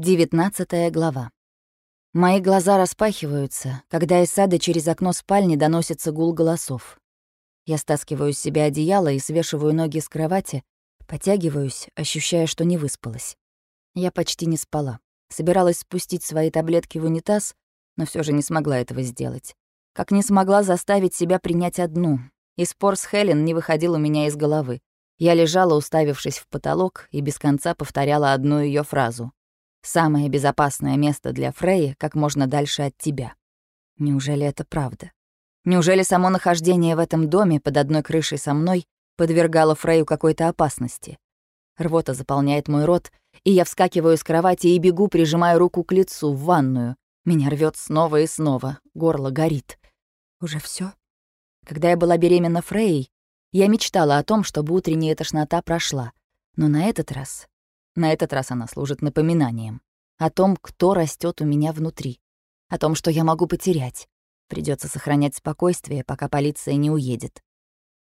19 глава. Мои глаза распахиваются, когда из сада через окно спальни доносится гул голосов. Я стаскиваю с себя одеяло и свешиваю ноги с кровати, потягиваюсь, ощущая, что не выспалась. Я почти не спала. Собиралась спустить свои таблетки в унитаз, но все же не смогла этого сделать. Как не смогла заставить себя принять одну. И спор с Хелен не выходил у меня из головы. Я лежала, уставившись в потолок, и без конца повторяла одну ее фразу. Самое безопасное место для Фреи как можно дальше от тебя. Неужели это правда? Неужели само нахождение в этом доме под одной крышей со мной подвергало Фрею какой-то опасности? Рвота заполняет мой рот, и я вскакиваю с кровати и бегу, прижимая руку к лицу, в ванную. Меня рвет снова и снова, горло горит. Уже все. Когда я была беременна Фрейей, я мечтала о том, чтобы утренняя тошнота прошла. Но на этот раз на этот раз она служит напоминанием. О том, кто растет у меня внутри. О том, что я могу потерять. Придется сохранять спокойствие, пока полиция не уедет.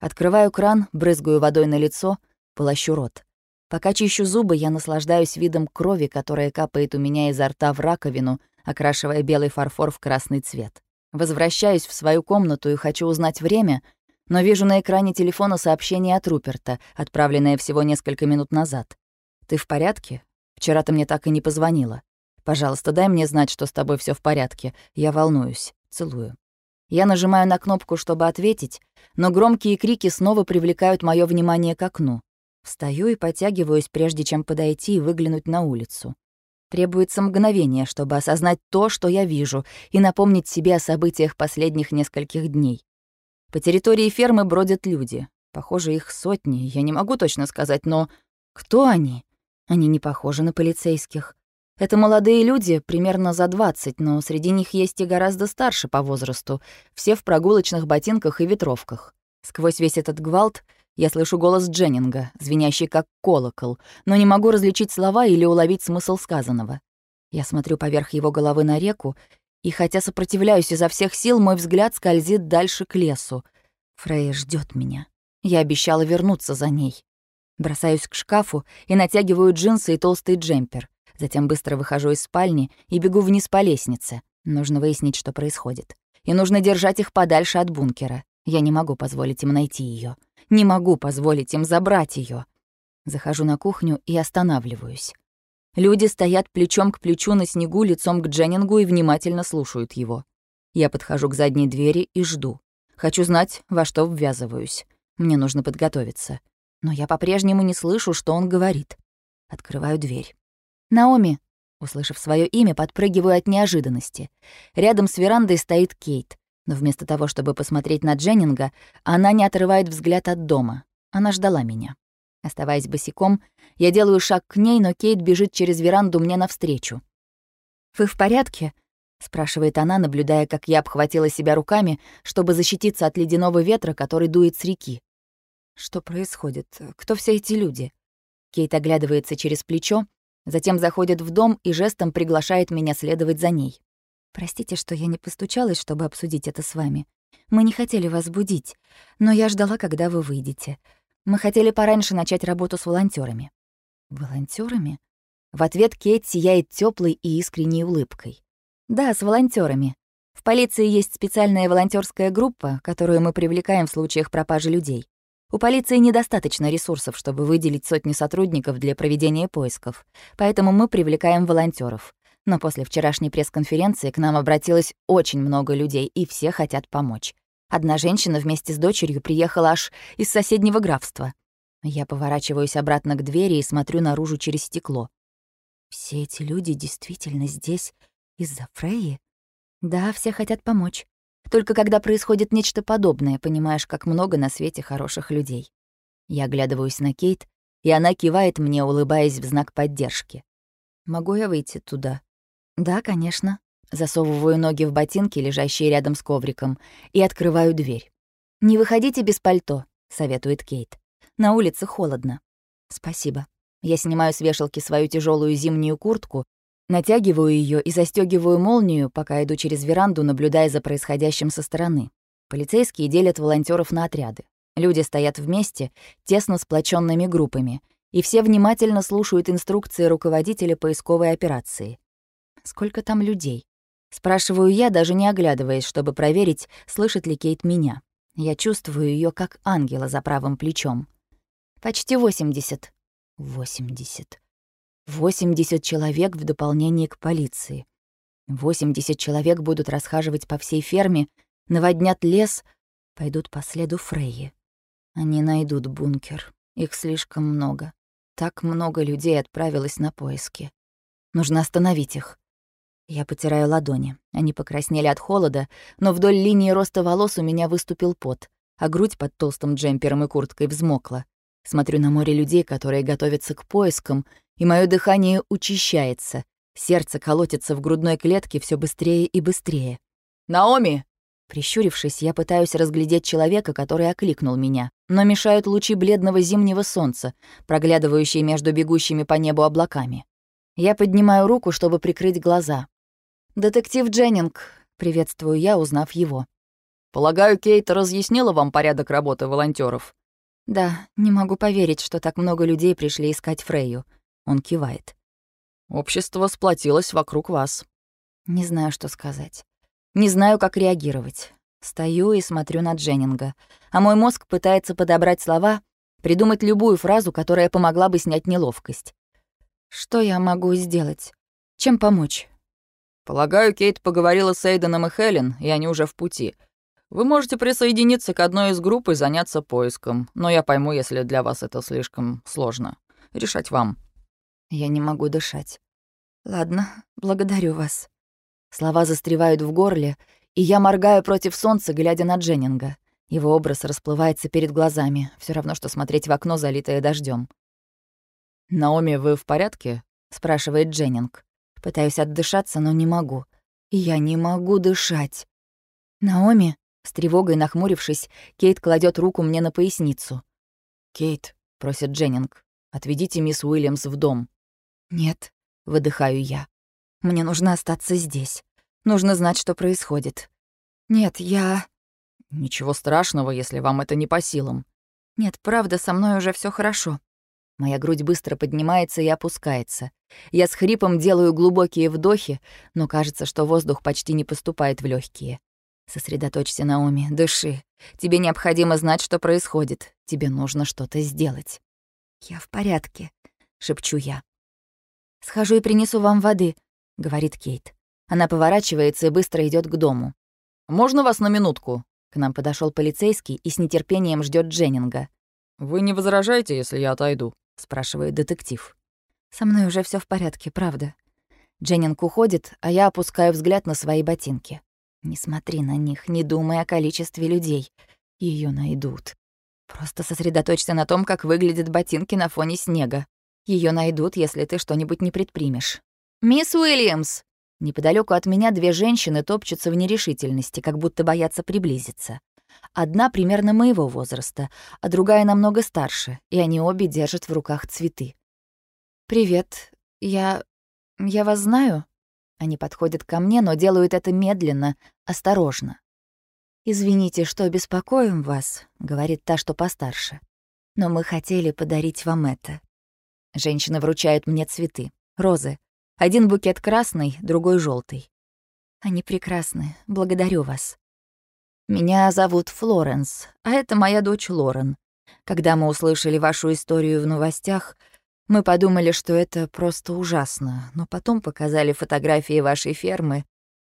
Открываю кран, брызгаю водой на лицо, полощу рот. Пока чищу зубы, я наслаждаюсь видом крови, которая капает у меня изо рта в раковину, окрашивая белый фарфор в красный цвет. Возвращаюсь в свою комнату и хочу узнать время, но вижу на экране телефона сообщение от Руперта, отправленное всего несколько минут назад. «Ты в порядке? Вчера ты мне так и не позвонила. Пожалуйста, дай мне знать, что с тобой все в порядке. Я волнуюсь. Целую». Я нажимаю на кнопку, чтобы ответить, но громкие крики снова привлекают мое внимание к окну. Встаю и потягиваюсь, прежде чем подойти и выглянуть на улицу. Требуется мгновение, чтобы осознать то, что я вижу, и напомнить себе о событиях последних нескольких дней. По территории фермы бродят люди. Похоже, их сотни, я не могу точно сказать, но кто они? Они не похожи на полицейских. Это молодые люди, примерно за 20, но среди них есть и гораздо старше по возрасту, все в прогулочных ботинках и ветровках. Сквозь весь этот гвалт я слышу голос Дженнинга, звенящий как колокол, но не могу различить слова или уловить смысл сказанного. Я смотрю поверх его головы на реку, и хотя сопротивляюсь изо всех сил, мой взгляд скользит дальше к лесу. Фрейя ждет меня. Я обещала вернуться за ней. Бросаюсь к шкафу и натягиваю джинсы и толстый джемпер. Затем быстро выхожу из спальни и бегу вниз по лестнице. Нужно выяснить, что происходит. И нужно держать их подальше от бункера. Я не могу позволить им найти ее. Не могу позволить им забрать ее. Захожу на кухню и останавливаюсь. Люди стоят плечом к плечу на снегу лицом к Дженнингу и внимательно слушают его. Я подхожу к задней двери и жду. Хочу знать, во что ввязываюсь. Мне нужно подготовиться но я по-прежнему не слышу, что он говорит. Открываю дверь. «Наоми!» Услышав свое имя, подпрыгиваю от неожиданности. Рядом с верандой стоит Кейт, но вместо того, чтобы посмотреть на Дженнинга, она не отрывает взгляд от дома. Она ждала меня. Оставаясь босиком, я делаю шаг к ней, но Кейт бежит через веранду мне навстречу. «Вы в порядке?» — спрашивает она, наблюдая, как я обхватила себя руками, чтобы защититься от ледяного ветра, который дует с реки. Что происходит? Кто все эти люди? Кейт оглядывается через плечо, затем заходит в дом и жестом приглашает меня следовать за ней. «Простите, что я не постучалась, чтобы обсудить это с вами. Мы не хотели вас будить, но я ждала, когда вы выйдете. Мы хотели пораньше начать работу с волонтерами. Волонтерами? В ответ Кейт сияет теплой и искренней улыбкой. «Да, с волонтерами. В полиции есть специальная волонтерская группа, которую мы привлекаем в случаях пропажи людей. У полиции недостаточно ресурсов, чтобы выделить сотни сотрудников для проведения поисков, поэтому мы привлекаем волонтеров. Но после вчерашней пресс-конференции к нам обратилось очень много людей, и все хотят помочь. Одна женщина вместе с дочерью приехала аж из соседнего графства. Я поворачиваюсь обратно к двери и смотрю наружу через стекло. Все эти люди действительно здесь из-за Фрейи? Да, все хотят помочь. Только когда происходит нечто подобное, понимаешь, как много на свете хороших людей. Я оглядываюсь на Кейт, и она кивает мне, улыбаясь в знак поддержки. «Могу я выйти туда?» «Да, конечно». Засовываю ноги в ботинки, лежащие рядом с ковриком, и открываю дверь. «Не выходите без пальто», — советует Кейт. «На улице холодно». «Спасибо». Я снимаю с вешалки свою тяжелую зимнюю куртку Натягиваю ее и застегиваю молнию, пока иду через веранду, наблюдая за происходящим со стороны. Полицейские делят волонтеров на отряды. Люди стоят вместе, тесно сплоченными группами, и все внимательно слушают инструкции руководителя поисковой операции. Сколько там людей? Спрашиваю я, даже не оглядываясь, чтобы проверить, слышит ли Кейт меня. Я чувствую ее как ангела за правым плечом. Почти 80. 80. 80 человек в дополнение к полиции. 80 человек будут расхаживать по всей ферме, наводнят лес, пойдут по следу Фрейи. Они найдут бункер. Их слишком много. Так много людей отправилось на поиски. Нужно остановить их. Я потираю ладони. Они покраснели от холода, но вдоль линии роста волос у меня выступил пот, а грудь под толстым джемпером и курткой взмокла. Смотрю на море людей, которые готовятся к поискам, и мое дыхание учащается. Сердце колотится в грудной клетке все быстрее и быстрее. «Наоми!» Прищурившись, я пытаюсь разглядеть человека, который окликнул меня, но мешают лучи бледного зимнего солнца, проглядывающие между бегущими по небу облаками. Я поднимаю руку, чтобы прикрыть глаза. «Детектив Дженнинг», — приветствую я, узнав его. «Полагаю, Кейт разъяснила вам порядок работы волонтеров. «Да, не могу поверить, что так много людей пришли искать Фрейю». Он кивает. «Общество сплотилось вокруг вас». Не знаю, что сказать. Не знаю, как реагировать. Стою и смотрю на Дженнинга, а мой мозг пытается подобрать слова, придумать любую фразу, которая помогла бы снять неловкость. Что я могу сделать? Чем помочь? Полагаю, Кейт поговорила с Эйденом и Хелен, и они уже в пути. Вы можете присоединиться к одной из групп и заняться поиском, но я пойму, если для вас это слишком сложно. Решать вам. Я не могу дышать. Ладно, благодарю вас. Слова застревают в горле, и я моргаю против солнца, глядя на Дженнинга. Его образ расплывается перед глазами, все равно, что смотреть в окно, залитое дождем. «Наоми, вы в порядке?» — спрашивает Дженнинг. Пытаюсь отдышаться, но не могу. Я не могу дышать. «Наоми?» — с тревогой нахмурившись, Кейт кладет руку мне на поясницу. «Кейт», — просит Дженнинг, — «отведите мисс Уильямс в дом». «Нет», — выдыхаю я. «Мне нужно остаться здесь. Нужно знать, что происходит. Нет, я...» «Ничего страшного, если вам это не по силам». «Нет, правда, со мной уже все хорошо. Моя грудь быстро поднимается и опускается. Я с хрипом делаю глубокие вдохи, но кажется, что воздух почти не поступает в легкие. Сосредоточься, Наоми, дыши. Тебе необходимо знать, что происходит. Тебе нужно что-то сделать. Я в порядке, шепчу я. Схожу и принесу вам воды, говорит Кейт. Она поворачивается и быстро идет к дому. Можно вас на минутку? К нам подошел полицейский и с нетерпением ждет Дженнинга. Вы не возражаете, если я отойду? — спрашивает детектив. «Со мной уже все в порядке, правда». Дженнинг уходит, а я опускаю взгляд на свои ботинки. Не смотри на них, не думай о количестве людей. Ее найдут. Просто сосредоточься на том, как выглядят ботинки на фоне снега. Ее найдут, если ты что-нибудь не предпримешь. «Мисс Уильямс!» Неподалеку от меня две женщины топчутся в нерешительности, как будто боятся приблизиться. Одна примерно моего возраста, а другая намного старше, и они обе держат в руках цветы. «Привет. Я... я вас знаю?» Они подходят ко мне, но делают это медленно, осторожно. «Извините, что беспокоим вас», — говорит та, что постарше. «Но мы хотели подарить вам это». Женщины вручают мне цветы. Розы. Один букет красный, другой желтый. Они прекрасны. Благодарю вас. Меня зовут Флоренс, а это моя дочь Лорен. Когда мы услышали вашу историю в новостях, мы подумали, что это просто ужасно, но потом показали фотографии вашей фермы,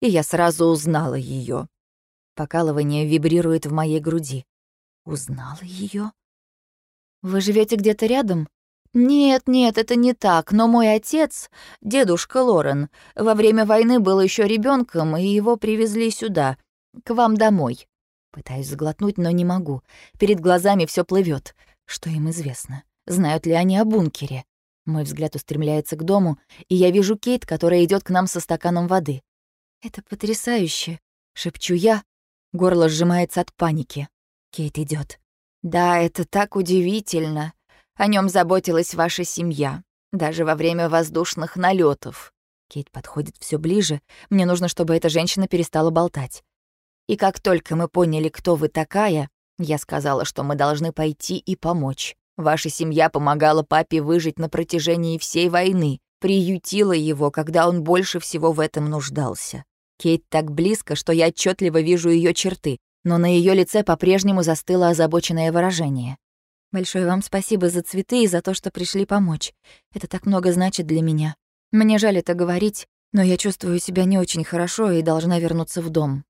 и я сразу узнала ее. Покалывание вибрирует в моей груди. Узнала ее? Вы живете где-то рядом? Нет, нет, это не так, но мой отец, дедушка Лорен, во время войны был еще ребенком, и его привезли сюда, к вам домой. Пытаюсь сглотнуть, но не могу. Перед глазами все плывет. Что им известно? Знают ли они о бункере? Мой взгляд устремляется к дому, и я вижу Кейт, которая идет к нам со стаканом воды. «Это потрясающе!» — шепчу я. Горло сжимается от паники. Кейт идет. «Да, это так удивительно. О нем заботилась ваша семья, даже во время воздушных налетов. Кейт подходит все ближе. Мне нужно, чтобы эта женщина перестала болтать. И как только мы поняли, кто вы такая, я сказала, что мы должны пойти и помочь. Ваша семья помогала папе выжить на протяжении всей войны, приютила его, когда он больше всего в этом нуждался. Кейт так близко, что я отчетливо вижу ее черты, но на ее лице по-прежнему застыло озабоченное выражение. Большое вам спасибо за цветы и за то, что пришли помочь. Это так много значит для меня. Мне жаль это говорить, но я чувствую себя не очень хорошо и должна вернуться в дом.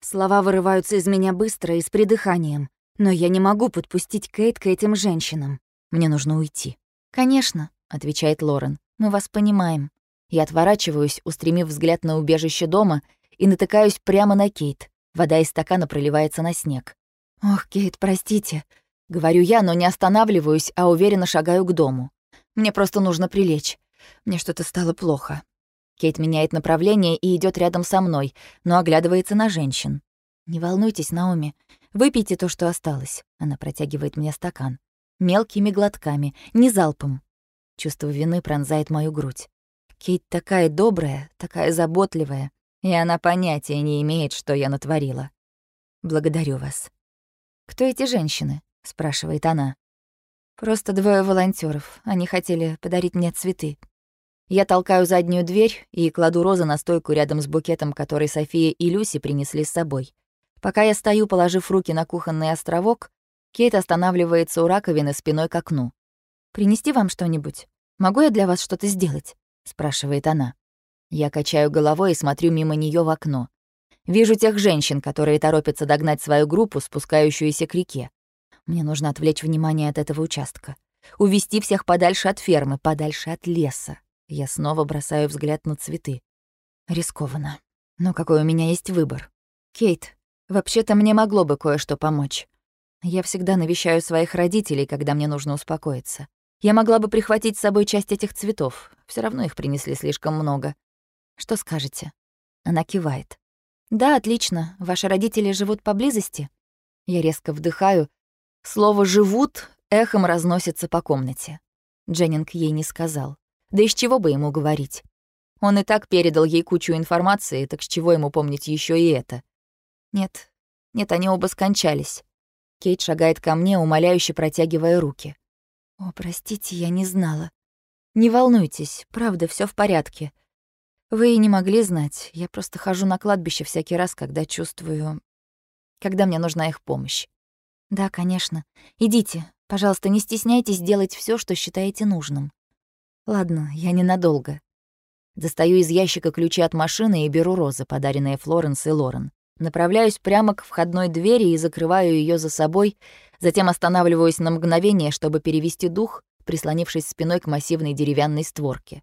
Слова вырываются из меня быстро и с придыханием, но я не могу подпустить Кейт к этим женщинам. Мне нужно уйти. «Конечно», — отвечает Лорен, — «мы вас понимаем». Я отворачиваюсь, устремив взгляд на убежище дома, и натыкаюсь прямо на Кейт. Вода из стакана проливается на снег. «Ох, Кейт, простите», Говорю я, но не останавливаюсь, а уверенно шагаю к дому. Мне просто нужно прилечь. Мне что-то стало плохо. Кейт меняет направление и идет рядом со мной, но оглядывается на женщин. «Не волнуйтесь, Наоми. Выпейте то, что осталось». Она протягивает мне стакан. Мелкими глотками, не залпом. Чувство вины пронзает мою грудь. Кейт такая добрая, такая заботливая, и она понятия не имеет, что я натворила. Благодарю вас. Кто эти женщины? Спрашивает она. Просто двое волонтеров. Они хотели подарить мне цветы. Я толкаю заднюю дверь и кладу розы на стойку рядом с букетом, который София и Люси принесли с собой. Пока я стою, положив руки на кухонный островок, Кейт останавливается у раковины спиной к окну. «Принести вам что-нибудь? Могу я для вас что-то сделать?» — спрашивает она. Я качаю головой и смотрю мимо нее в окно. Вижу тех женщин, которые торопятся догнать свою группу, спускающуюся к реке. Мне нужно отвлечь внимание от этого участка. Увести всех подальше от фермы, подальше от леса. Я снова бросаю взгляд на цветы. Рискованно. Но какой у меня есть выбор? Кейт, вообще-то мне могло бы кое-что помочь. Я всегда навещаю своих родителей, когда мне нужно успокоиться. Я могла бы прихватить с собой часть этих цветов. Все равно их принесли слишком много. Что скажете? Она кивает. Да, отлично. Ваши родители живут поблизости? Я резко вдыхаю Слово «живут» эхом разносится по комнате. Дженнинг ей не сказал. Да из чего бы ему говорить? Он и так передал ей кучу информации, так с чего ему помнить еще и это? Нет, нет, они оба скончались. Кейт шагает ко мне, умоляюще протягивая руки. «О, простите, я не знала. Не волнуйтесь, правда, все в порядке. Вы и не могли знать. Я просто хожу на кладбище всякий раз, когда чувствую... Когда мне нужна их помощь. «Да, конечно. Идите. Пожалуйста, не стесняйтесь делать все, что считаете нужным». «Ладно, я ненадолго». Достаю из ящика ключи от машины и беру розы, подаренные Флоренс и Лорен. Направляюсь прямо к входной двери и закрываю ее за собой, затем останавливаюсь на мгновение, чтобы перевести дух, прислонившись спиной к массивной деревянной створке.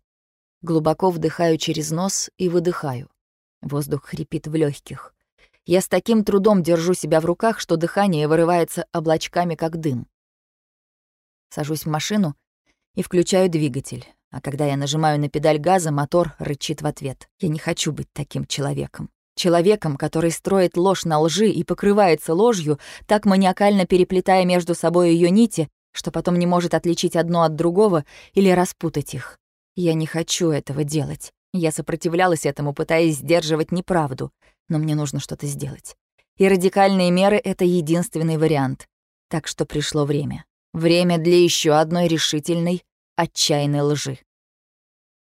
Глубоко вдыхаю через нос и выдыхаю. Воздух хрипит в легких. Я с таким трудом держу себя в руках, что дыхание вырывается облачками, как дым. Сажусь в машину и включаю двигатель. А когда я нажимаю на педаль газа, мотор рычит в ответ. Я не хочу быть таким человеком. Человеком, который строит ложь на лжи и покрывается ложью, так маниакально переплетая между собой ее нити, что потом не может отличить одно от другого или распутать их. Я не хочу этого делать. Я сопротивлялась этому, пытаясь сдерживать неправду но мне нужно что-то сделать. И радикальные меры — это единственный вариант. Так что пришло время. Время для еще одной решительной, отчаянной лжи.